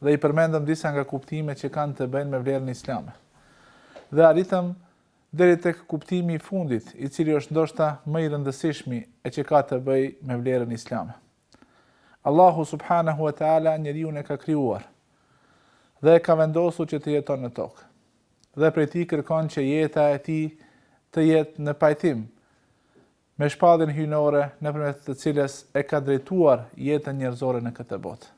dhe i përmendëm disa nga kuptimet që kanë të bëjnë me vlerën islame dhe arritëm deri tek kuptimi i fundit, i cili është ndoshta më i rëndësishmi e që ka të bëjë me vlerën islame. Allahu subhanahu wa taala njeriun e ka krijuar dhe e ka vendosur që të jeton në tokë. Dhe prej tij kërkon që jeta e tij të jetë në pajtim me shpalljen hyjnore nëpërmjet të cilës e ka drejtuar jetën njerëzore në këtë botë.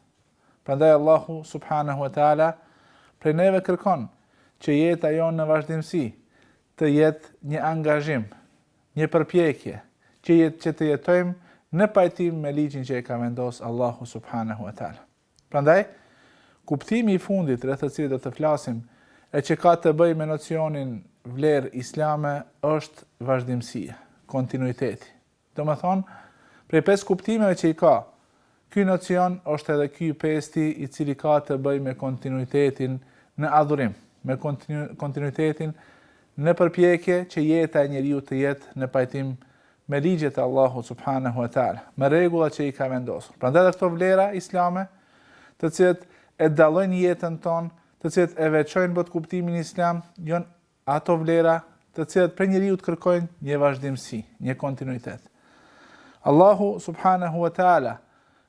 Prandaj Allahu subhanahu wa taala prej neve kërkon që jeta jonë në vazhdimësi të jetë një angazhim, një përpjekje, që të jetojmë në pajtim me ligjin që e ka vendosur Allahu subhanahu wa taala. Prandaj, kuptimi i fundit rreth të cilit do të flasim e që ka të bëjë me nocionin vlerë islame është vazhdimësia, kontinuiteti. Domethënë, prej pesë kuptimeve që i ka, ky nocion është edhe ky i pesti i cili ka të bëjë me kontinuitetin në adhurim, me kontinuitetin në përpjekje që jeta e njeriut të jetë në pajtim me ligjet e Allahut subhanahu wa taala, me rregullat që i ka vendosur. Prandaj edhe këto vlera islame, të cilat e dallojnë jetën tonë, të cilat e veçojnë botëkuptimin islam, janë ato vlera të cilat prej njeriut kërkojnë një vazhdimësi, një kontinuitet. Allahu subhanahu wa taala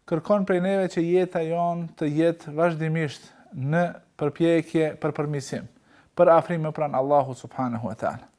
kërkon prej neve që jeta jonë të jetë vazhdimisht në përpjekje për përmisim, për afrim më pranë Allahut subhanahu wa taala.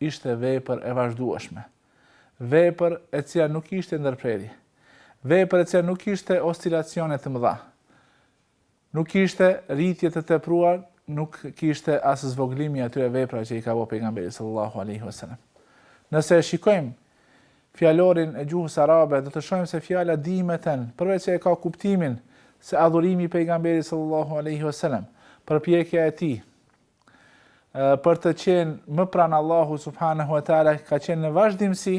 Ishte vepër e vazhdueshme. Vepër e cila nuk kishte ndërprerje. Vepër e cila nuk kishte oscilacione të mëdha. Nuk kishte rritje të tepruar, nuk kishte as zvogëlim të atyre veprave që i ka bërë pejgamberi sallallahu alaihi wasallam. Nëse e shikojmë fjalorin e gjuhës arabe, do të shohim se fjala dimeten, përveç se e ka kuptimin se adhurimi i pejgamberit sallallahu alaihi wasallam, përpjekja e tij për të qenë më pranë Allahut subhanahu wa taala ka qenë në vazhdimësi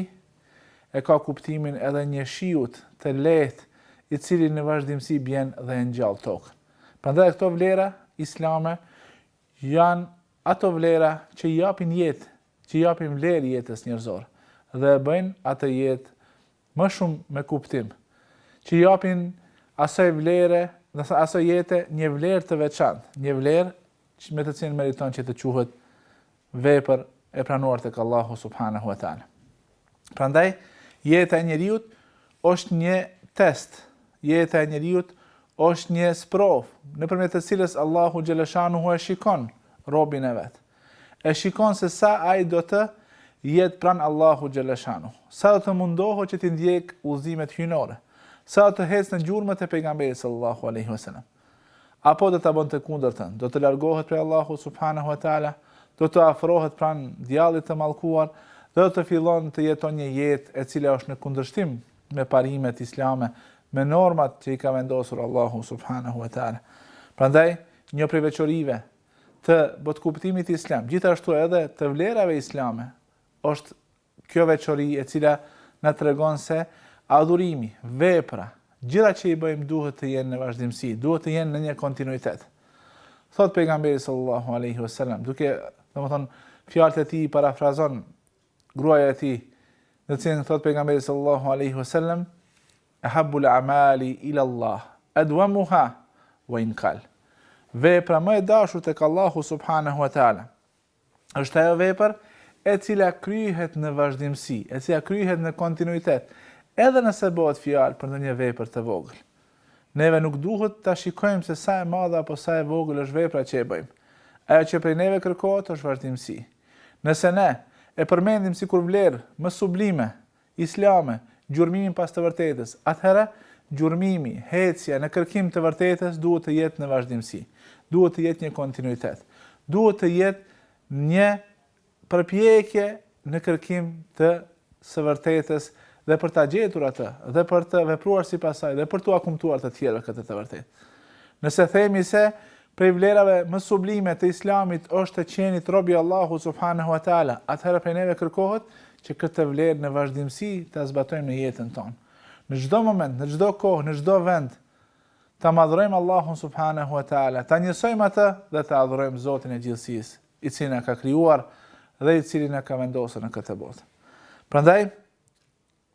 e ka kuptimin e një shiut të lehtë i cili në vazhdimësi bjen dhe e ngjall tokën. Prandaj këto vlera islame janë ato vlera që i japin jetë, që i japin vlerë jetës njerëzore dhe e bëjnë atë jetë Më shumë me kuptim. Që i japin asaj vlere, asaj jete një vlerë të veçantë, një vlerë me të cilën meriton që të quhet vepër e pranuar tek Allahu subhanahu wa taala. Prandaj jeta e njeriut është një test. Jeta e njeriut është një sprovë nëpërmjet të cilës Allahu xheleshanuhu e shikon robin e vet. E shikon se sa ai do të jetë pranë Allahut xheleshanuh, sa do të mundohet që t'i ndjekë udhëzimet hyjnore, sa do të ecë në gjurmët e Pejgamberit sallallahu alejhi ve selem. Apo do ta bën të kundërtën, do të largohet prej Allahut subhanehu ve teala, do të afrohet pranë djallit të mallkuar dhe do të fillon të jeton një jetë e cila është në kundërshtim me parimet islame, me normat që i ka vendosur Allahu subhanehu ve teala. Prandaj, një prej veçorive të botëkuptimit islam, gjithashtu edhe të vlerave islame, është kjo veçori e cila na tregon se adhurimi, vepra, gjitha që i bëjmë duhet të jenë në vazhdimësi, duhet të jenë në një kontinuitet. Thot pejgamberi sallallahu alaihi wasallam, duke, domethënë, fjalët e tij i parafrazon Gruaja e tij, në të cilën thotë pejgamberi sallallahu alaihi wasallam, "Ahabbu al-a'mali ila Allah, adwamuha wa in qal." Vepra më e dashur tek Allahu subhanahu wa ta'ala është ajo vepër e cila kryhet në vazhdimësi, e cila kryhet në kontinuitet, edhe nëse bëhet fjalë për ndonjë vepër të vogël. Neve nuk duhet ta shikojmë se sa e madhe apo sa e vogël është vepra që e bëjmë. Ajo që prej neve kërkohet është vazhdimësi. Nëse ne e përmendim sikur vlerë më sublime, islame, gjurmimin pas të vërtetës, atëherë, gjurmimi, hecja në kërkim të vërtetës duhet të jetë në vazhdimësi, duhet të jetë një kontinuitet, duhet të jetë një përpjekje në kërkim të së vërtetës dhe për ta gjetur atë dhe për të vepruar sipas saj dhe për t'ua kumtuar të tjerëve këtë të vërtetë. Nëse themi se prej vlerave më sublime të Islamit është të qenit rob i Allahut subhanehu ve teala, atëherë prej neve kërkohet që këtë vlerë në vazhdimësi ta zbatojmë në jetën tonë. Në çdo moment, në çdo kohë, në çdo vend ta madhrojmë Allahun subhanehu ve teala, ta njësojmë atë dhe ta adhurojmë Zotin e gjithësisë. i cili na ka krijuar dhe i cili na ka vendosur në këtë botë. Prandaj,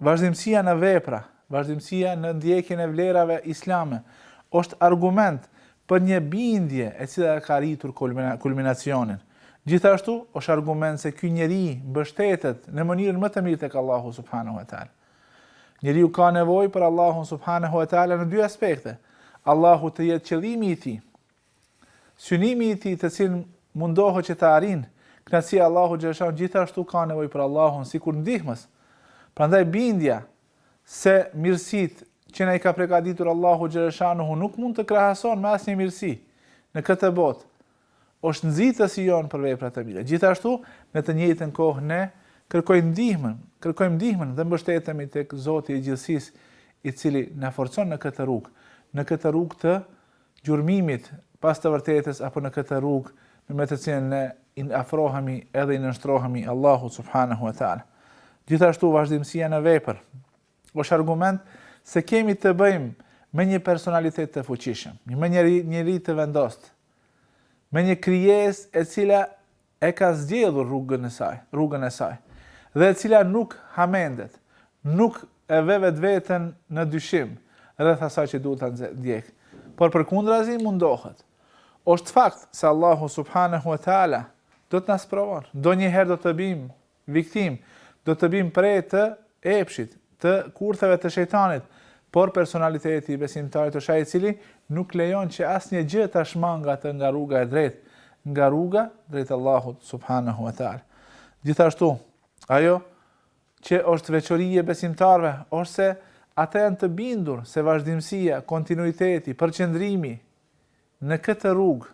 vazhdimësia në vepra, vazhdimësia në ndjekjen e vlerave islame, është argument për një bindje e cila ka arritur kulminacionin. Gjithashtu, është argument se ky njeri mbështetet në mënyrën më të mirë tek Allahu subhanahu wa taala. Njeriu ka nevojë për Allahun subhanahu wa taala në dy aspekte. Allahu të jetë qëllimi i tij, Synimi i tij të cilin mundohet që ta arrijë, kënaqësia e Allahut xhaleshan gjithashtu ka nevojë për Allahun sikur ndihmës. Prandaj bindja se mirësitë që na i ka pregaditur Allahu xhaleshanuhu nuk mund të krahasohen me asnjë mirësi në këtë botë. Është nxitësi jon për veprat e mira. Gjithashtu, në të njëjtën kohë ne kërkojmë ndihmën, kërkojmë ndihmën dhe mbështetemi tek Zoti i gjithësisë, i cili na forcon në këtë rrugë, në këtë rrugë të gjurmimit pas të vërtetës apo në këtë rrugë me të cilën ne i afrohemi edhe i nënshtrohemi Allahut subhanehu ve teala. Gjithashtu vazhdimësia në vepër është argument se kemi të bëjmë me një personalitet të fuqishëm, me një njeri të vendost, me një krijesë e cila e ka zgjedhur rrugën e saj, rrugën e saj, dhe e cila nuk hamendet, nuk e ve vetveten në dyshim rreth asaj që duhet ta ndjekë, por përkundrazi mundohet. Është fakt se Allahu subhanehu ve teala do të na sprovon, ndonjëherë do të bimë Viktimë, do të bimë pre të epshit, të kurtheve të shejtanit, por personaliteti i besimtarit është ai i cili nuk lejon që asnjë gjë ta shmangë atë nga rruga e drejtë, nga rruga drejt Allahut subhanahu wa taala. Gjithashtu, ajo që është veçori e besimtarëve është se ata janë të bindur se vazhdimësia, kontinuiteti, përqendrimi në këtë rrugë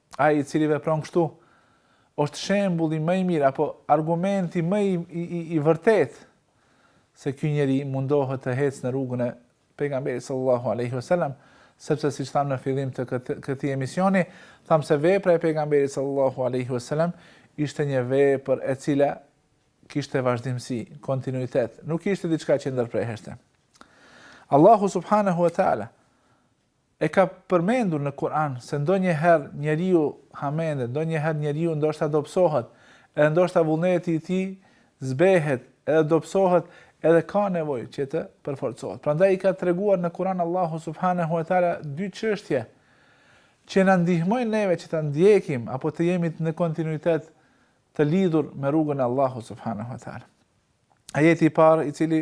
Ai i cili vepron kështu është shembulli më i mirë apo argumenti më i i, i, i vërtetë se ky njeri mundohet të ecë në rrugën e pejgamberit sallallahu alaihi wasallam, sepse siç thamë në fillim të këtij emisioni, thamë se vepra e pejgamberit sallallahu alaihi wasallam ishte një vepër e cila kishte vazhdimësi, kontinuitet, nuk ishte diçka që ndërprehte. Allahu subhanahu wa taala E ka përmendur në Kur'an se ndonjëherë njeriu hamendet, ndonjëherë njeriu ndoshta dobësohet, edhe ndoshta vullneti i tij zbehet edhe dobësohet edhe ka nevojë që të përforcohet. Prandaj i ka treguar në Kur'an Allahu subhanehu ve teala dy çështje që na ndihmojnë neve që ta ndjekim apo të jemi në kontinuitet të lidhur me rrugën e Allahut subhanehu ve teala. Ajeti i parë i cili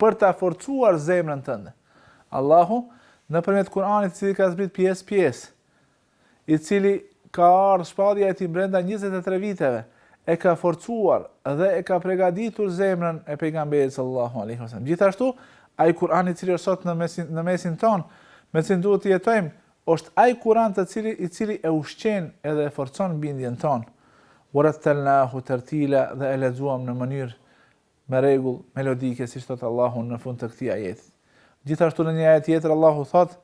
për ta forcuar zemrën tënde. Allahu, nëpërmjet Kur'anit i cili ka zbrit pjesë pjesë, i cili ka ardhë shpallja e tij brenda njëzet e tre viteve, e ka forcuar dhe e ka pregaditur zemrën e Pejgamberit sallallahu alejhi ve sellem. Gjithashtu, ai Kur'an i cili është sot në mesin në mesin tonë, me të cilin duhet të jetojmë, është ai Kur'an i cili i cili e ushqen edhe e forcon bindjen tonë. Warattalnahu tartila dhe e lexuam në mënyrë me rregull, melodike, siç thotë Allahu në fund të këtij ajeti. Gjithashtu në një ajet tjetër Allahu thotë: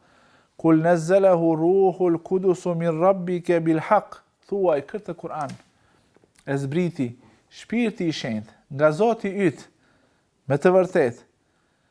"Kul nazzalahu ruhul kudusu min rabbike bil hak", thuaj këtë Kur'an e zbriti Shpirti i Shenjtë nga Zoti yt me të vërtetë.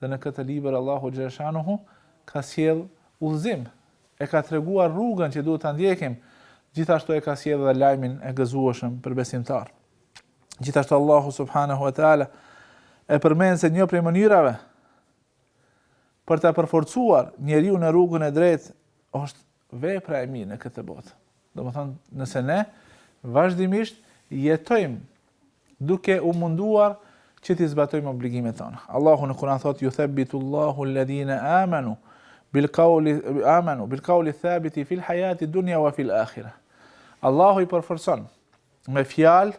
Dhe në këtë libër Allahu xheleshanuhu ka sjellë udhëzim, e ka treguar rrugën që duhet ta ndjekim, gjithashtu e ka sjellë dhe lajmin e gëzueshëm për besimtarë. Gjithashtu Allahu subhanahu wa taala e përmend se një prej mënyrave për ta përforcuar njeriu në rrugën e drejtë është vepra e mirë në këtë botë. Domethënë, nëse ne, vazhdimisht, jetojmë duke u munduar që t'i zbatojmë obligimet tona. Allahu në kuran thotë, juthebitu Allahu ledhine amanu, bil kauli, amanu, bil kauli thabiti fil hajati dunja wa fil akhira. Allahu i përforson me fjalë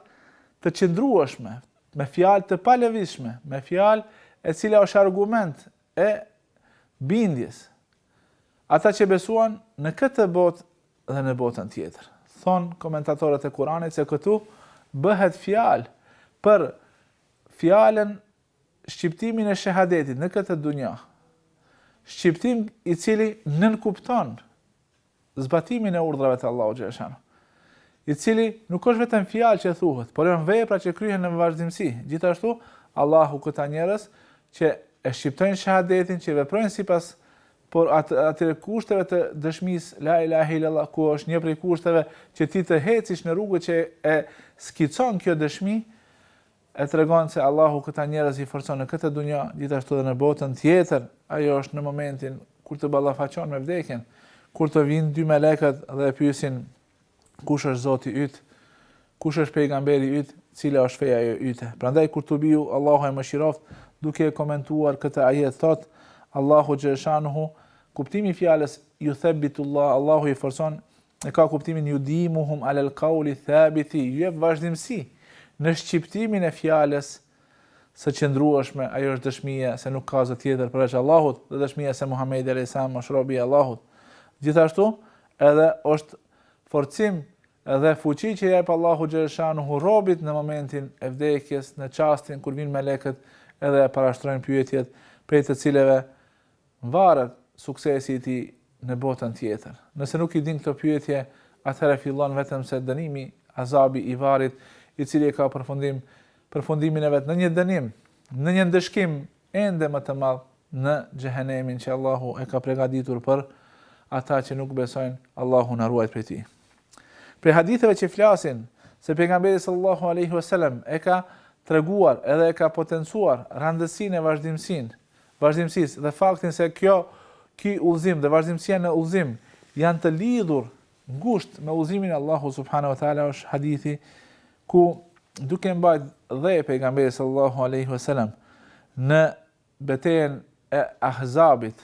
të qëndrueshme, me fjalë të palëvizshme, me fjalë e cila është argument e bindjes. Ata që besuan në këtë botë dhe në botën tjetër. Thonë komentatorët e Kuranit se këtu bëhet fjalë për fjalën shqiptimin e shehadetit në këtë dunja. Shqiptim i cili nënkupton zbatimin e urdhrave të Allahut xheleshanuhu, i cili nuk është vetëm fjalë që thuhet, por janë vepra që kryhen në vazhdimësi. Gjithashtu, Allahu këta njerëz që e shqiptojnë shahadetin, që veprojnë sipas po atyre kushteve të dëshmisë la ilaha illallah ku është një prej kushteve që ti të ecësh në rrugën që e skicon kjo dëshmi E tregon se Allahu këta njerëz i forcon në këtë dunja, gjithashtu dhe në botën tjetër, ajo është në momentin kur të ballafaqohen me vdekjen, kur të vijnë dy melekët dhe e pyesin kush është Zoti yt, kush është pejgamberi yt, cila është feja e yte. Prandaj Kurtubiu Allahu e mëshiroftë, duke e komentuar këtë ajet thotë Allahu xheleshanuhu, kuptimi i fjalës juthebitullah Allahu i forcon E ka kuptimin yudimuhum ala al-qawli thabiti, ju jep vazhdimësi në shqiptimin e fjalës së qëndrueshme, ajo është dëshmia se nuk ka zot tjetër përveç Allahut dhe dëshmia se Muhamedi alejhi selam është rob i Allahut. Gjithashtu, edhe është forcim dhe fuqi që jep Allahu xheleshanuhu robit në momentin e vdekjes, në çastin kur vijnë melekët edhe ia parashtrojnë pyetjet prej të cilave Varet suksesi i tij në botën tjetër. Nëse nuk i din këto pyetje, atëherë fillon vetëm se dënimi, azabi i varrit, i cili e ka përfundim, përfundimin e vet në një dënim, në një ndëshkim ende më të madh, në xhehenemin që Allahu e ka përgatitur për ata që nuk besojnë, Allahu na ruajtë prej tij. Prej haditheve që flasin se pejgamberi sallallahu alaihi wasallam e ka treguar edhe e ka potencuar rëndësinë e vazhdimësinë vazhdimësisë dhe faktin se kjo, ky udhëzim dhe vazhdimësia në udhëzim janë të lidhur ngushtë me udhëzimin e Allahut subhanahu wa taala është hadithi ku duke mbajt dhe pejgamberi sallallahu alaihi wasallam në betejën e Ahzabit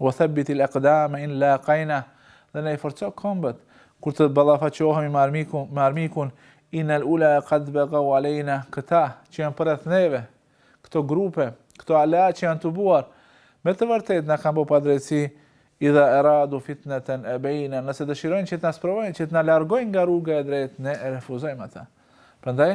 Wa thabbit il aqdama in laqayna dhe na i forco këmbët kur të ballafaqohemi me armikun, me armikun in al ula qad bagaw alejna këta që janë përreth neve, këto grupe, këto ala që janë tubuar, me të vërtetë na kanë bërë padrejtësi idha aradu fitnatan abayna nëse dëshirojnë që të na sprovojnë, që të na largojnë nga rruga e drejtë, ne e refuzojmë ata. Prandaj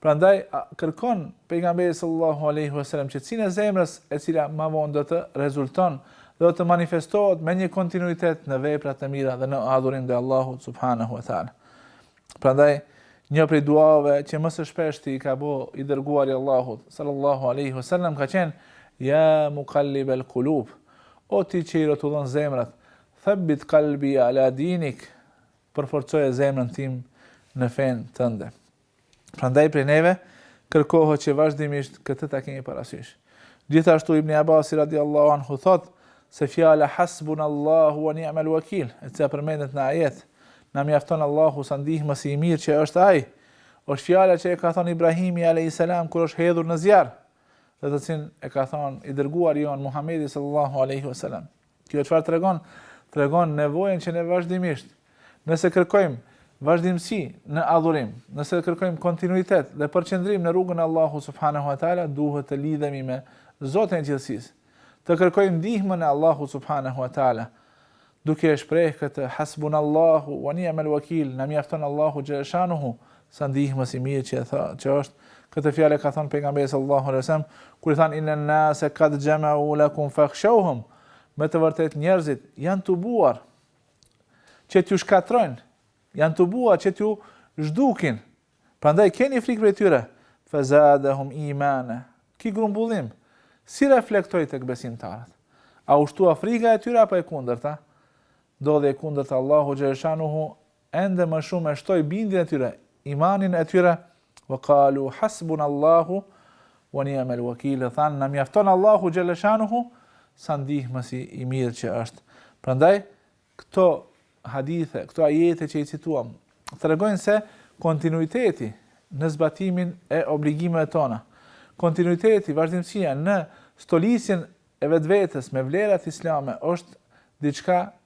Prandaj kërkon Pejgamberi sallallahu alejhi ve selem qetësinë e zemrës, e cila ma vonë do të rezulton dhe do të manifestohet me një kontinuitet në vepra të mira dhe në adhurim ndaj Allahut subhanehu ve teala. Prandaj një prej duave që më së shpeshti i ka bo i dërguar i Allahut, sallallahu aleyhi vësallam, ka qenë, ja mu kallib el kulub, o ti që i rrotullon zemrat, thëbit kalbi ala dinik, përforcoje zemrën tim në fen tënde. Prandaj prej neve kërkohet që vazhdimisht këtë ta kemi parasysh. Gjithashtu Ibn Abasi radiallahu anhu thotë se fjala hasbun Allahu wa ni'mal wakil, e cila përmendet në ajet, na mjafton Allahu sa ndihmës i mirë që është ai, është fjala që e ka thënë Ibrahimi alayhis salam kur është hedhur në zjarr, dhe të cilën e ka thënë i dërguari jon Muhamedi sallallahu alaihi wasallam. Kjo çfarë tregon? Tregon nevojën që ne vazhdimisht, nëse kërkojmë vazhdimësi në adhurim, nëse kërkojmë kontinuitet dhe përqendrim në rrugën e Allahut subhanahu wa taala, duhet të lidhemi me Zotin e gjithësisë, të kërkojmë ndihmën e Allahut subhanahu wa taala, duke e shprehë këtë hasbunallahu wa ni'mal wakil, na mjafton Allahu xhelle shanuhu, Sa ndihmës i mirë që e tha, që është, këtë fjalë e ka thënë Pejgamberi sallallahu alejhi ve sellem, kur i thanë innen nase kad jama'u lakum fakhshawhum, me të vërtetë njerëzit janë tubuar që t'ju shkatrojnë, janë tubuar që t'ju zhdukin. Prandaj keni frikë prej tyre. Fazadahum imana. Ki grumbullim. Si reflektoi tek besimtarët? A u shtua frika e tyre apo e kundërta? Ndodhi e kundërta Allahu xhelle shanuhu ende më shumë e shtoi bindjen e tyre, imanin e tyre, wa qalu hasbuna Allahu wa ni'mal wakil, dhe thanë na mjafton Allahu xhelle shanuhu sa ndihmës i mirë që është. Prandaj këto hadithe, këto ajete që i cituam, tregojnë se kontinuiteti në zbatimin e obligimeve tona, kontinuiteti, vazhdimësia në stolisjen e vetvetes me vlerat islame është diçka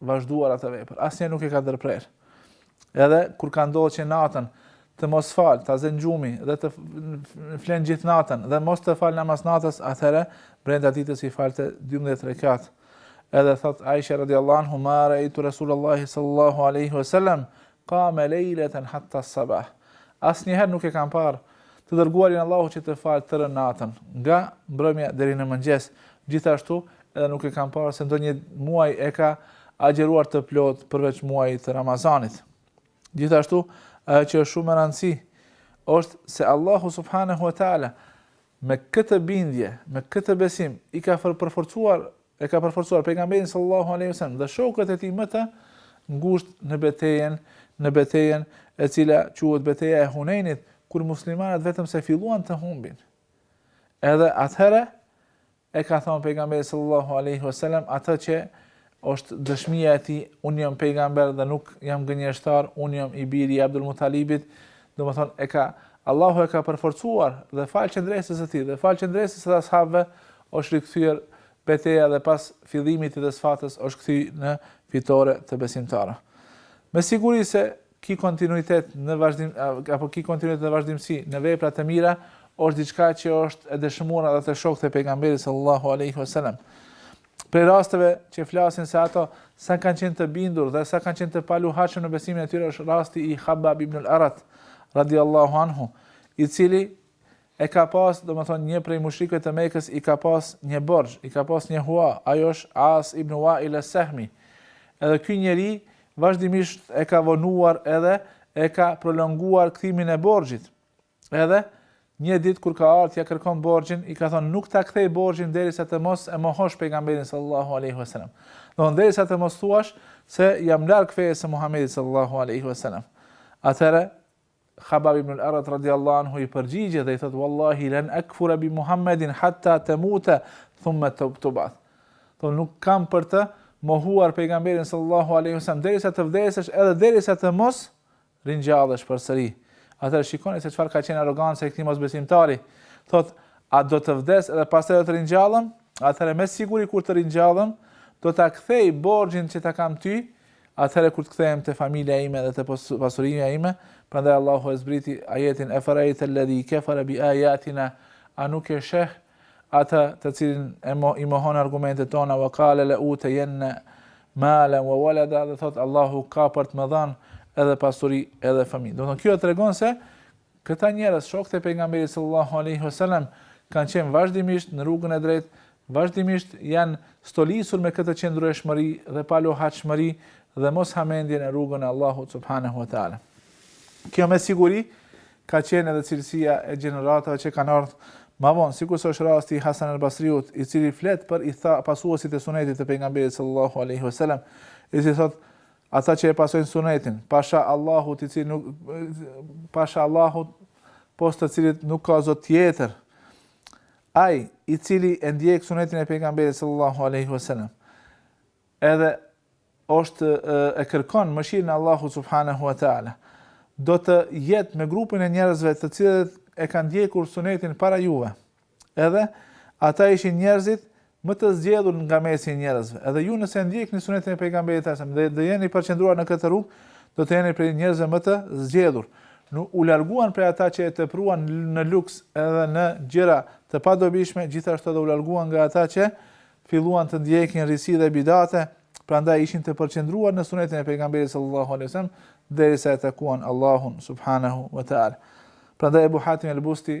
vazhduar atë vepër, asnjë nuk e ka ndërprerë. Edhe kur ka ndodhur që natën të mos fal, ta zën gjumi dhe të flen gjithë natën dhe mos të fal namaz natës, atëherë brenda ditës i falte 12 rekat. Edhe thot Aisha radhiyallahu anhu ma raitu rasulullah sallallahu alaihi wasallam qama laylatan hatta sabah. Asnjëherë nuk e kam parë të dërguarin e Allahut që të fal tërë natën, nga mbrëmja deri në mëngjes. Gjithashtu Edhe nuk e kam parë se ndonjë muaj e ka agjëruar të plotë përveç muajit të Ramazanit. Gjithashtu, ajo që është shumë me rëndësi, është se Allahu subhanahu wa taala me këtë bindje, me këtë besim i ka përforcuar, e ka përforcuar pejgamberin sallallahu alaihi wasallam dhe shokët e tij më të ngushtë në betejën, në betejën e cila quhet beteja e Hunejnit, kur muslimanët vetëm sa filluan të humbin. Edhe atëherë E ka thënë Pejgamberi sallallahu alejhi ve selam atë që është dëshmia e tij, unë jam pejgamber dhe nuk jam gënjeshtar, unë jam i biri i Abdul Mutalibit, domethënë e ka Allahu e ka përforcuar dhe falë qëndresës së tij dhe falë qëndresës së ashabëve është rikthyer beteja dhe pas fillimit të disfatës është kthy në fitore të besimtarëve. Me siguri se Ky kontinuitet në vazhdim apo ky kontinuitet në vazhdimësi në vepra të mira është diçka që është e dëshmuar edhe te shokët e pejgamberit sallallahu alaihi wasallam. Prej rasteve që flasin se ato sa kanë qenë të bindur dhe sa kanë qenë të paluhatshëm në besimin e tyre është rasti i Habab ibn al-Arat radiallahu anhu, i cili e ka pas, domethënë një prej mushrikëve të Mekës i ka pas një borxh, i ka pas një hua, ai është As ibn Wa'il as-Sahmi. Edhe ky njeri vazhdimisht e ka vonuar edhe e ka prolonguar kthimin e borxhit. Edhe një ditë kur ka ardhur ia kërkon borxhin, i ka thonë nuk ta kthej borxhin derisa të mos e mohosh pejgamberin sallallahu alaihi wasallam. Domethënë derisa të mos thuash se jam larg fesë së Muhamedit sallallahu alaihi wasallam. Atëherë Khabab ibn al-Arat radijallahu anhu i përgjigjet dhe i thotë wallahi lan akfura bi Muhammedin hatta tamuta thumma tub'ath. Domethënë nuk kam për të mohuar pejgamberin sallallahu alaihi wasallam derisa të vdesësh edhe derisa të mos ringjallesh përsëri. Atëherë shikoni se çfarë ka qenë arroganca e këtij mosbesimtari. Thotë a do të vdes edhe pastaj do të ringjallem? Atëherë me siguri kur të ringjallem, do ta kthej borxhin që ta kam ty, Atëherë kur të kthehem te familja ime dhe te pasuria ime, prandaj Allahu e zbriti ajetin Eferejte lledhi kefere bi ajatina, a nuk e sheh atë të cilin e mo, i mohon argumentet tona, wa kale le ute jenne malen wa walada, dhe thotë Allahu ka për të më dhënë edhe pasuri edhe fëmijë. Domethënë kjo tregon se Këta njerëz, shokët e Pejgamberit sallallahu alejhi ve selam, kanë qenë vazhdimisht në rrugën e drejtë, vazhdimisht janë stolisur me këtë qëndrueshmëri dhe paluhatshmëri dhe moshamendje në rrugën e Allahut subhanehu ve teala. Kjo me siguri ka qenë edhe cilësia e gjeneratave që kanë ardhur më vonë, sikurse është rasti i Hasan al-Basriut, i cili flet për i tha pasuesit e sunetit të Pejgamberit sallallahu alejhi ve selam, i cili thotë Ata që e pasojnë sunetin, pasha Allahun i cili nuk pasha Allahun pos të cilit nuk ka zot tjetër. Ai i cili e ndjek sunetin e pejgamberit sallallahu alaihi wasallam. Edhe është e kërkon mëshirën e Allahut subhanahu wa taala. Do të jetë me grupin e njerëzve të cilët e kanë ndjekur sunetin para juve. Edhe, ata ishin njerëzit, më të zgjedhur nga mesi i njerëzve. Edhe ju nëse e ndjekni sunetin e Pejgamberit alajhi wasallam dhe do jeni i përqendruar në këtë rrugë, do të jeni prej njerëzve më të zgjedhur. Nuk u larguan prej ata që e tepruan në luks edhe në gjëra të padobishme, gjithashtu edhe u larguan nga ata që filluan të ndjekin risi dhe bidate, prandaj ishin të përqendruar në sunetin e Pejgamberit sallallahu alajhi wasallam derisa e takuan Allahun subhanahu wa taala. Prandaj Abu Hatim al-Busti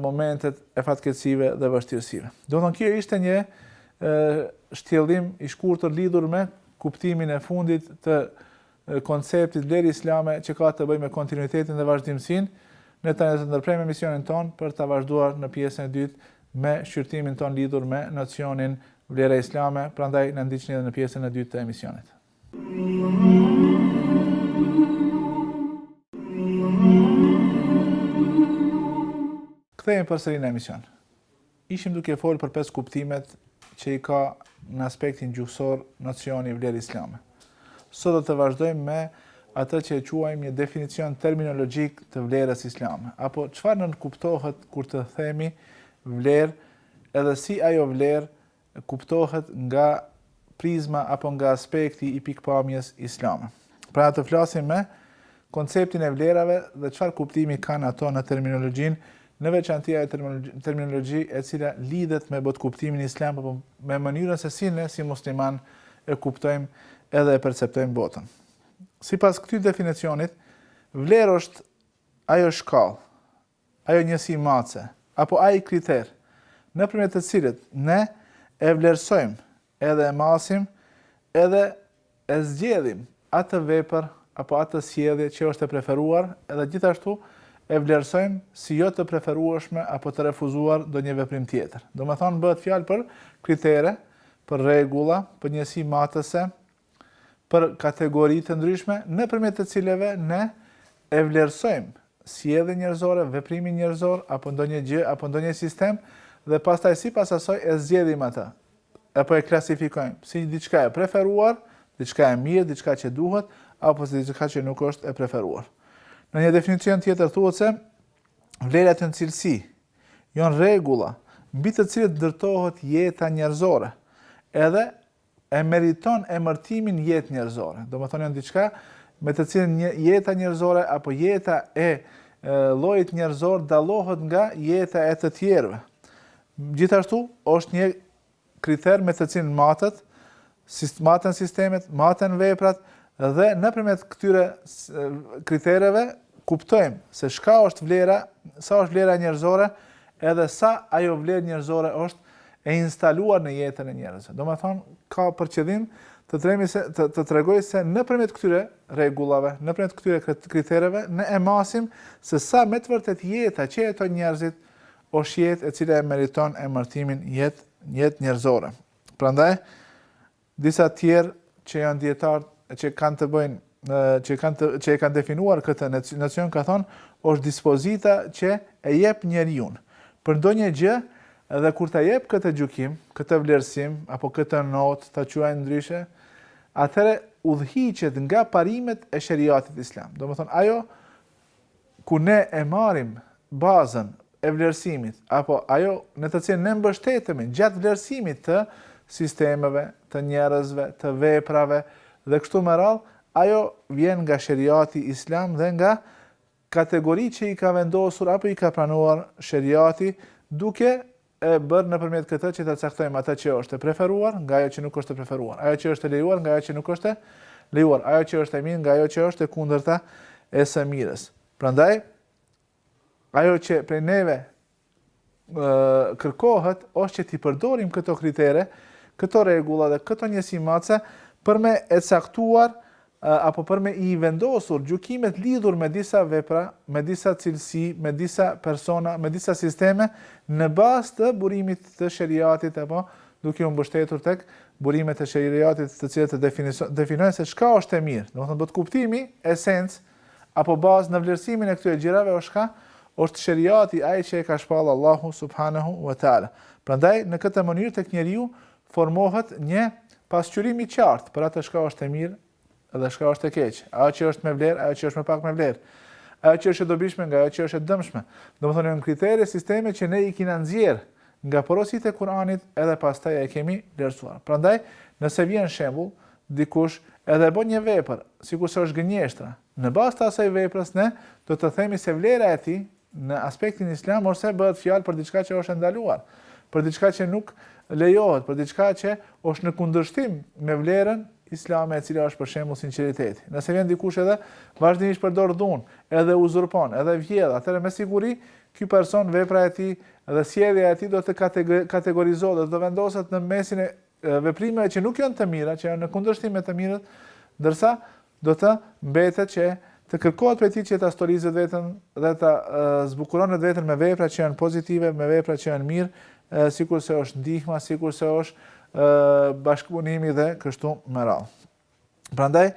momentet e fatkeqësive dhe vështirësive. Domethënë kjo ishte një shtjellim i shkurtër lidhur me kuptimin e fundit të konceptit vlerë islame që ka të bëjë me kontinuitetin dhe vazhdimësinë, ne do të ndërprejmë emisionin tonë për të vazhduar në pjesën e dytë me shqyrtimin tonë lidhur me nocionin vlerë islame, prandaj na ndiqni edhe në pjesën e dytë të emisionit. Kthehemi përsëri në emision. Ishim duke folë për pesë kuptimet që i ka në aspektin gjuhësor nocioni vlerë islame. Sot do të vazhdojmë me atë që e quajmë një definicion terminologjik të vlerës islame. Apo çfarë nënkuptohet kur të themi vlerë edhe si ajo vlerë kuptohet nga prizma apo nga aspekti i pikëpamjes islame. Pra të flasim me konceptin e vlerave dhe çfarë kuptimi kanë ato në terminologjinë, në veçanti ajo terminologji e cila lidhet me botëkuptimin islam apo me mënyrën se si ne si muslimanë e kuptojmë edhe e perceptojmë botën. Sipas këtij definicioni, vlerë është ajo shkallë Ajo njësi matëse, apo ai kriter, nëpërmjet të cilit ne e vlerësojmë edhe e masim edhe e zgjedhim atë vepër apo atë sjellje që është e preferuar edhe gjithashtu e vlerësojmë si jo të preferueshme apo të refuzuar ndonjë veprim tjetër. Domethënë bëhet fjalë për kritere, për rregulla, për njësi matëse, për kategori të ndryshme nëpërmjet të cilëve ne e vlerësojmë sjelljen njerëzore, veprimin njerëzor apo ndonjë gjë apo ndonjë sistem dhe pastaj sipas asaj e zgjedhim atë apo e klasifikojmë si diçka e preferuar, diçka e mirë, diçka që duhet apo si diçka që nuk është e preferuar. Në një definicion tjetër thuhet se vlerat janë cilësi, janë rregulla mbi të cilët ndërtohet jeta njerëzore. Edhe e meriton emërtimin jetë njerëzore. Domethonë janë diçka me të cilën një jeta njerëzore apo jeta e llojit njerëzor dallohet nga jeta e të tjerëve. Gjithashtu, është një kriter me të cilin matët, matën sistemet, matën veprat, dhe nëpërmet këtyre kritereve, kuptojmë se çka është vlera, sa është vlera njerëzore, Edhe sa ajo vlerë njerëzore është e instaluar në jetën e njerëzve. Domethënë, ka për qëllim të themi se të, të tregojë se nëpërmjet këtyre rregullave, nëpërmjet këtyre kritereve, ne e masim se sa me të vërtet jeta që jetojnë njerëzit është jetë e cila e meriton emërtimin jetë jetë njerëzore. Prandaj Disa tjerë që janë dijetarë që kanë të bëjnë që kanë të, që e kanë definuar këtë nocion ka thonë është dispozita që e jep njeriu për ndonjë gjë dhe kur ta jep këtë gjykim, këtë vlerësim apo këtë notë, ta quajmë ndryshe, atëherë udhëhiqet nga parimet e sheriatit islam. Domethënë ajo ku ne e marrim bazën e vlerësimit apo ajo në të cilën ne mbështetemi gjatë vlerësimit të sistemeve, të njerëzve, të veprave dhe kështu me radhë, ajo vjen nga sheriati islam dhe nga kategoritë që i ka vendosur apo i ka pranuar sheriati duke e bërë nëpërmjet këtë që ta caktojmë atë që është e preferuar nga ajo që nuk është e preferuar, ajo që është e lejuar nga ajo që nuk është e lejuar, ajo që është e mirë nga ajo që është e kundërta e së mirës. Prandaj ajo që prej neve kërkohet është që t'i përdorim këto kritere, këto rregulla dhe këto njësi matëse për me e caktuar apo për me i vendosur gjykimet lidhur me disa vepra, me disa cilësi, me disa persona, me disa sisteme, në bazë të burimit të Sheriatit apo duke u mbështetur tek burimet e Sheriatit të cilat definojnë se çka është e mirë. Domethënë do të kuptimi, esencë apo bazë në vlerësimin e këtyre gjërave është çka? Është Sheriati ai që e ka shpallë Allahu subhanahu wa taala. Prandaj në këtë mënyrë tek njeriu formohet një pasqyrim i qartë për atë çka është e mirë dhe çka është e keqe, ajo që është me vlerë, ajo që është më pak me vlerë, ajo që është e dobishme nga ajo që është e dëmshme. Domethënë janë kritere, sisteme që ne i kina nxjerr nga porositë e Kur'anit edhe pastaj e kemi vlerësuar. Prandaj, nëse vjen shembull dikush edhe bën një vepër, sikurse është gënjeshtra, në bazë të asaj veprës ne do të themi se vlera e tij Në aspektin islam ose bëhet fjalë për diçka që është e ndaluar, për diçka që nuk lejohet, për diçka që është në kundërshtim me vlerën islame e cila është për shembull sinqeriteti. Nëse vjen dikush edhe vazhdimisht përdor dhunë, edhe uzurpon, edhe vjedh, atëherë me siguri ky person vepra e tij dhe sjellja e tij do të kategorizohet dhe do vendoset në mesin e veprimeve që nuk janë të mira, që janë në kundërshtim me të mirën, ndërsa Do të mbetet që të kërkohet prej tij që ta stolisë veten dhe ta zbukuron veten me vepra që janë pozitive, me vepra që janë mirë, sikurse është ndihma, sikurse është bashkëpunimi dhe kështu me radhë. Prandaj,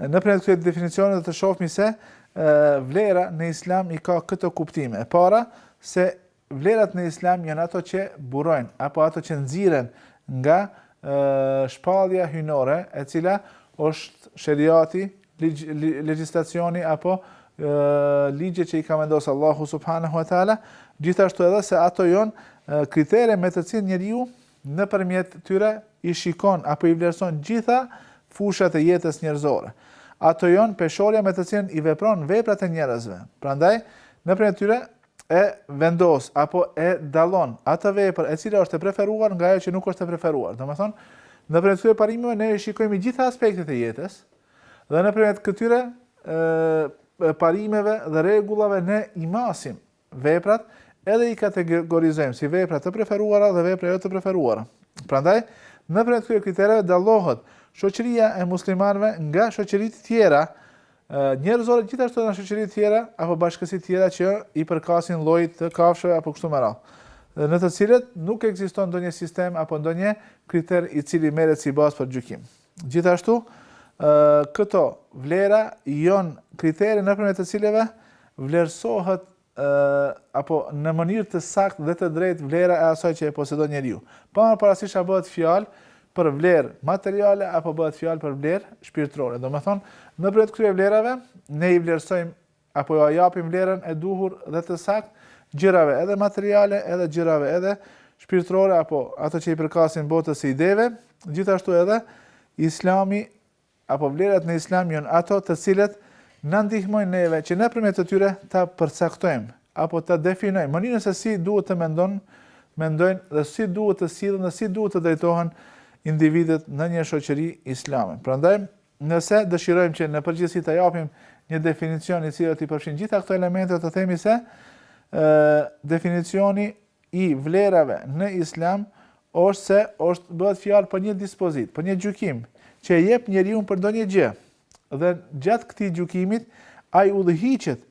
nëpërmjet këtyre definicioneve do të shofmi se vlera në islam i ka këto kuptime. E para, se Vlerat në Islam janë ato që burojnë apo ato që nxirren nga shpallja hyjnore, e cila është sheriati, legjislacioni apo ligje që i ka vendosur Allahu subhanahu wa taala, gjithashtu edhe se ato janë kritere me të cilën njeriu nëpërmjet tyre i shikon apo i vlerëson gjitha fushat e jetës njerëzore. Ato janë peshorja me të cilën i vepron veprat e njerëzve. Prandaj, nëpërmjet tyre e vendos apo e dallon atë vepër e cila është e preferuar nga ajo që nuk është e preferuar. Domethënë, nëpërmjet këtyre parimeve ne i shikojmë të gjitha aspektet e jetës dhe nëpërmjet këtyre ë parimeve dhe rregullave ne i masim veprat edhe i kategorizojmë si vepra të preferuara dhe vepra jo të preferuara. Prandaj, nëpërmjet këtyre kritereve dallohet shoqëria e muslimanëve nga shoqëritë tjera njerëzore gjithashtu nga shoqëritë tjera apo bashkësi të tjera që i përkasin llojit të kafshëve apo kështu me radhë, në të cilët nuk ekziston ndonjë sistem apo ndonjë kriter i cili merret si bazë për gjykim. Gjithashtu, këto vlera janë kritere nëpërmjet të cilëve vlerësohet ë apo në mënyrë të saktë dhe të drejtë vlera e asaj që e posedon njeriu. Pa marrë parasysh a bëhet fjalë për vlerë materiale apo bëhet fjalë për vlerë shpirtërore. Domethënë, nëpërmjet këtyre vlerave ne i vlerësojmë apo ja japim vlerën e duhur dhe të saktë gjërave edhe materiale, edhe gjërave edhe shpirtërore apo ato që i përkasin botës së ideve, gjithashtu edhe Islami Apo vlerat në Islam janë ato të cilat na ndihmojnë neve që nëpërmjet tyre ta përcaktojmë apo ta definojmë mënyrën se si duhet të mendon, mendojnë dhe si duhet të sillen dhe si duhet të drejtohen individët në një shoqëri islame. Prandaj, nëse dëshirojmë që në përgjithësi ta japim një definicion i cili do të përfshijë të gjitha këto elemente, do të themi se ë definicioni i vlerave në Islam është se është bëhet fjalë për një dispozitë, për një gjykim që e jep njeriu për ndonjë gjë. Dhe gjatë këtij gjykimit ai udhëhiqet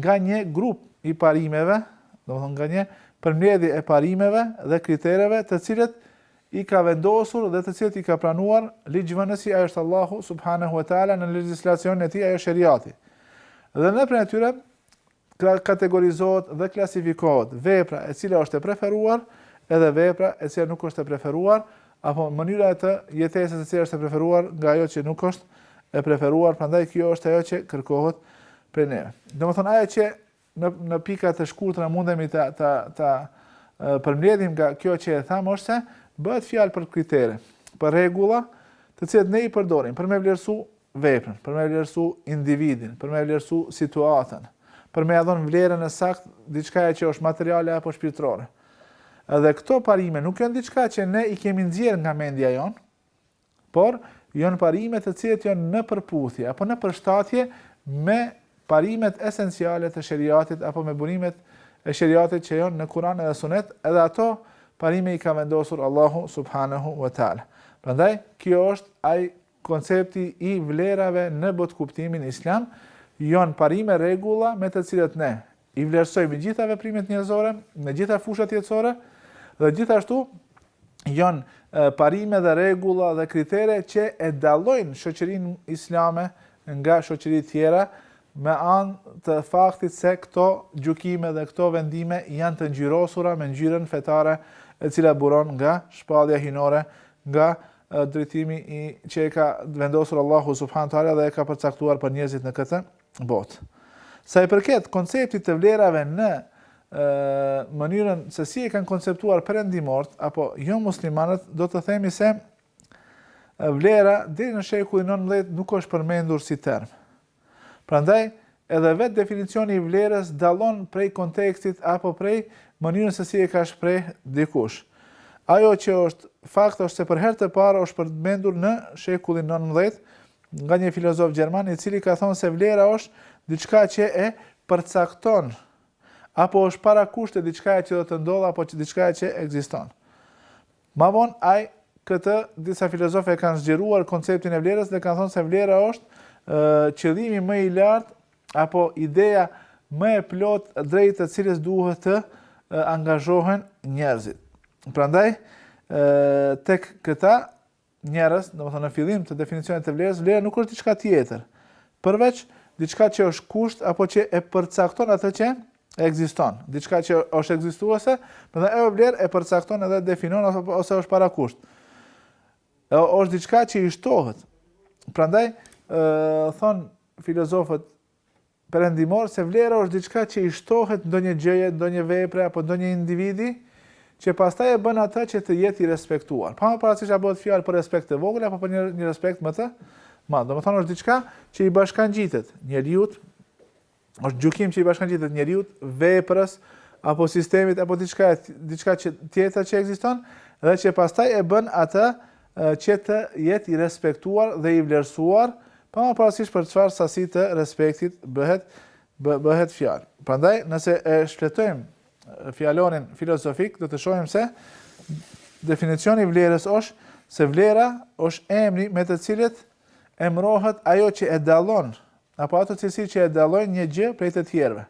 nga një grup i parimeve, domethënë nga një përmbledhje e parimeve dhe kritereve të cilët i ka vendosur dhe të cilët i ka pranuar ligjvënësi ajo është Allahu subhanahu wa taala në legjislacionin e tij ajo sheriati. Dhe nëpërmjet tyre Kategorizohet dhe klasifikohet vepra e cila është e preferuar edhe vepra e cila nuk është e preferuar, apo mënyra e jetesës e cila është e preferuar nga ajo që nuk është e preferuar, prandaj kjo është ajo që kërkohet prej neve. Domethënë ajo që në në pika të shkurtra mundemi ta ta ta përmbledhim nga kjo që e thamë është se bëhet fjalë për kritere, për rregulla, të cilat ne i përdorim për me vlerësu veprën, për me vlerësu individin, për me vlerësu situatën, për me dhonë vlerën e saktë diçkaje që është materiale apo shpirtrore. Edhe këto parime nuk janë diçka që ne i kemi nxjerrë nga mendja jonë, por janë parime të cilët janë në përputhje, apo në përshtatje me parimet esenciale të sheriatit, apo me burimet e sheriatit që janë në Kuran edhe Sunet, edhe ato parime i ka vendosur Allahu subhanehu ve teala. Prandaj, kjo është aj Koncepti i vlerave në botëkuptimin islam janë parime rregulla me të cilat ne i vlerësojmë gjitha veprimet njerëzore në gjitha fushat jetësore dhe gjithashtu janë parime dhe rregulla dhe kritere që e dallojnë shoqërinë islame nga shoqëritë tjera me anë të faktit se këto gjykime dhe këto vendime janë të ngjyrosura me ngjyrën fetare e cila buron nga shpallja hyjnore nga drejtimi që e ka vendosur Allahu subhanahu wa taala dhe e ka përcaktuar për njerëzit në këtë botë. Sa i përket konceptit të vlerave në ë mënyrën se si e kanë konceptuar perëndimorët apo jo muslimanët, do të themi se vlera deri në shekullin 19 nuk është përmendur si term. Prandaj, edhe vetë definicioni i vlerës dallon prej kontekstit apo prej mënyrës se si e ka shpreh dikush. Ajo që është fakt është se për herë të parë është përmendur në shekullin nëntëmbëdhjetë nga një filozof gjerman i cili ka thonë se vlera është diçka që e përcakton apo është parakusht i diçkaje që do të ndodhë apo që diçkaje që ekziston. Më vonë pikërisht disa filozofë e kanë zgjeruar konceptin e vlerës dhe kanë thënë se vlera është qëllimi më i lartë apo ideja më e plotë drejt të cilës duhet të angazhohen njerëzit. Prandaj tek këta njerëz, domethënë në fillim të definicionit të vlerës, vlera nuk është diçka tjetër, përveç diçka që është kusht apo që e përcakton atë që ekziston, diçka që është ekzistuese, por ajo vlerë e përcakton edhe definon ose ose është parakusht. Është diçka që i shtohet. Prandaj ë thonë filozofët perëndimorë se vlera është diçka që i shtohet ndonjë gjëje, ndonjë vepre apo ndonjë individi, që pastaj e bën atë që të jetë i respektuar. Pa marrë parasysh a bëhet fjalë për respekt të vogël apo për një një respekt më të madh. Domethënë është diçka që i bashkangjitet njeriut, është gjykim që i bashkangjitet njeriut, veprës apo sistemit apo diçka diçka që tjetër që ekziston dhe që pastaj e bën atë që të jetë i respektuar dhe i vlerësuar, pa marrë parasysh për çfarë sasi të respektit bëhet bëhet fjalë. Prandaj, nëse e shfletojmë fjalorin filozofik, do të shohim se definicioni i vlerës është se vlera është emri me të cilin emrohet ajo që e dallon apo ato cilësi që e dallojnë një gjë prej të tjerëve.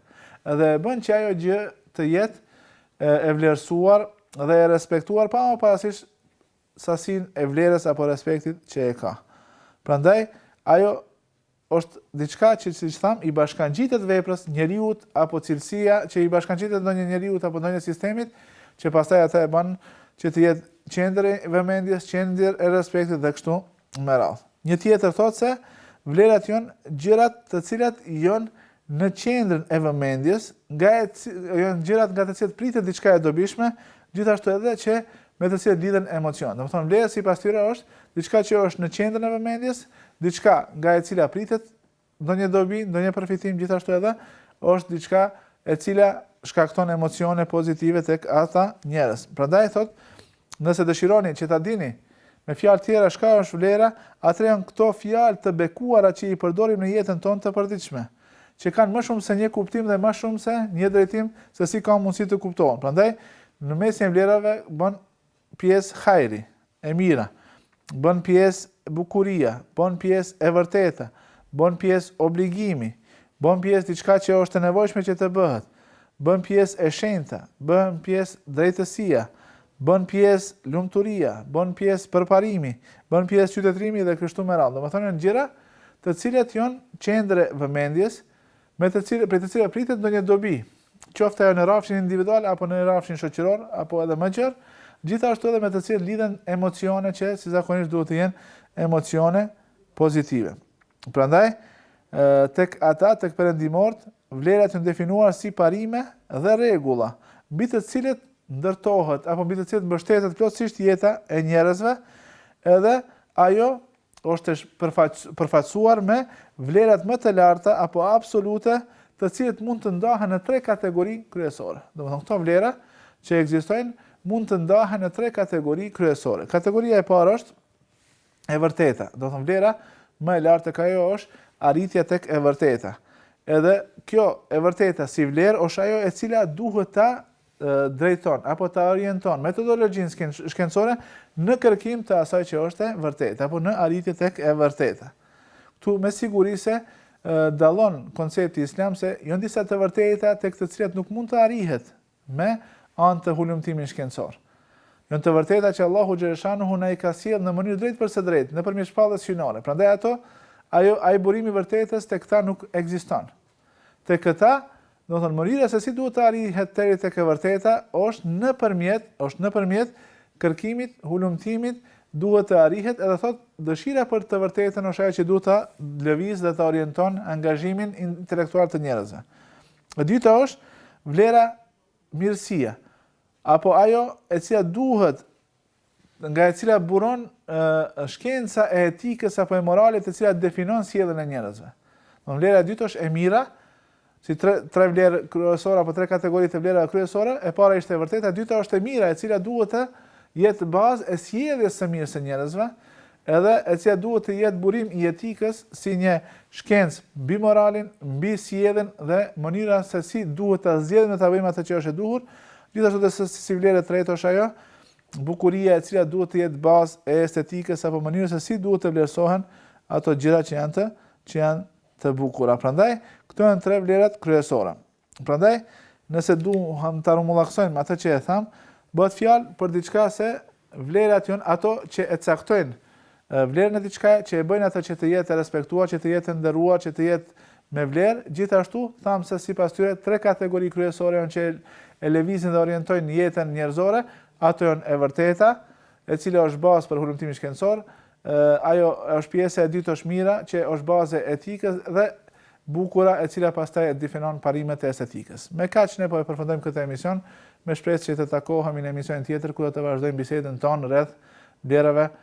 Dhe e bën që ajo gjë të jetë e vlerësuar dhe e respektuar pa marrë parasysh sasinë e vlerës apo respektit që e ka. Prandaj, ajo është diçka që, siç thamë, i bashkangjitet veprës, njeriut apo cilësia që i bashkangjitet ndonjë njeriut apo ndonjë sistemit, që pastaj atë e bën që të jetë qendër e vëmendjes, qendër e respektit dhe kështu me radhë. Një tjetër thotë se vlerat janë gjërat të cilat janë në qendrën e vëmendjes, nga e janë gjërat nga të cilat pritet diçka e dobishme, gjithashtu edhe që me të cilat lidhen emocione. Domethënë, vlera sipas tyre është diçka që është në qendrën e vëmendjes, diçka nga e cila pritet Ndonjë dobi, ndonjë përfitim gjithashtu edhe është diçka e cila shkakton emocione pozitive tek ata njerëz. Prandaj thotë, nëse dëshironi që ta dini me fjalë tjera çka është vlera, atëherë janë këto fjalë të bekuara që i përdorim në jetën tonë të përditshme, që kanë më shumë se një kuptim dhe më shumë se një drejtim se si ka mundësi të kuptohen. Prandaj, në mesin e vlerave bën pjesë hajri, e mira, bën pjesë bukuria, bën pjesë e vërteta, bën pjesë obligimi, bën pjesë diçka që është e nevojshme që të bëhet, bën pjesë e shenjta, bën pjesë drejtësia, bën pjesë lumturia, bën pjesë përparimi, bën pjesë qytetërimi dhe kështu me radhë. Domethënë janë gjëra të cilat janë qendër e vëmendjes me të cilat, prej të cilave pritet ndonjë dobi, qoftë ajo në rrafshin individual apo në rrafshin shoqëror apo edhe më gjerë, gjithashtu edhe me të cilat lidhen emocione që si zakonisht duhet të jenë emocione pozitive. Prandaj, tek ata, tek perëndimort, vlerat janë definuar si parime dhe rregulla, mbi të cilat ndërtohet apo mbi të cilat mbështetet plotësisht jeta e njerëzve, edhe ajo Është e përfaqësuar me vlerat më të larta apo absolute, të cilat mund të ndahen në tre kategori kryesore. Domethënë këto vlera që ekzistojnë mund të ndahen në tre kategori kryesore. Kategoria e parë është e vërteta. Domethënë vlera më e lartë tek ajo është arritja tek e vërteta. Edhe kjo e vërteta si vlerë është ajo e cila duhet ta drejton apo ta orienton metodologjinë shkencore në kërkim të asaj që është e vërtetë apo në arritje tek e vërteta. Këtu me siguri se dallon koncepti islam se janë disa të vërteta tek të cilat nuk mund të arrihet me anë të hulumtimit shkencor. Janë të vërteta që Allahu xhaleshanuhu na i ka sjellë në mënyrë drejtpërsëdrejti nëpërmjet shpalljes hyjnore. Prandaj ato ajo ai burimi i vërtetës tek ta nuk ekziston. Tek këta, domethënë mënyra se si duhet të arrihet deri tek e vërteta është nëpërmjet, është nëpërmjet kërkimit, hulumtimit, duhet të arrihet edhe thotë dëshira për të vërtetën është ajo që duhet ta lëvizë dhe ta orienton angazhimin intelektual të njerëzve. E dyta është vlera mirësia apo ajo e cila duhet nga e cila buron uh, shkenca e etikës apo e moralit e cila definon sjelljen e njerëzve. Domethënë vlera e dytë është e mira, si tre, tre vlera kryesore apo tre kategori të vlerave kryesore, e para ishte e vërteta, e dyta është e mira, e cila duhet të jetë bazë e sjelljes së mirë së njerëzve, edhe e cila duhet të jetë burim i etikës si një shkencë mbi moralin, mbi sjelljen dhe mënyra se si duhet të zgjedhim të bëjmë atë që është e duhur, gjithashtu edhe si vlerë e tretë është ajo, bukuria e cila duhet të jetë bazë e estetikës apo mënyrës se si duhet të vlerësohen ato gjëra që janë të që janë të bukura. Prandaj këto janë tre vlerat kryesore. Prandaj nëse duam ta rumullaksojmë atë që e tham, bëhet fjalë për diçka se vlerat janë ato që e caktojnë Vlerën e diçka që e bëjnë atë që të jetë e respektuar, që të jetë e nderuar, që të jetë me vlerë, gjithashtu tham se sipas tyre tre kategori kryesore janë që e lëvizin dhe orientojnë jetën njerëzore, ato janë e vërteta, e cila është bazë për hulumtimin shkencor, ajo është pjesa e dytë është e mira që është bazë e etikës dhe e bukura e cila pastaj e definon parimet e estetikës. Me kaq ne po e përfundojmë këtë emision, me shpresë që të takohemi në emisionin tjetër ku do të vazhdojmë bisedën tonë rreth vlerave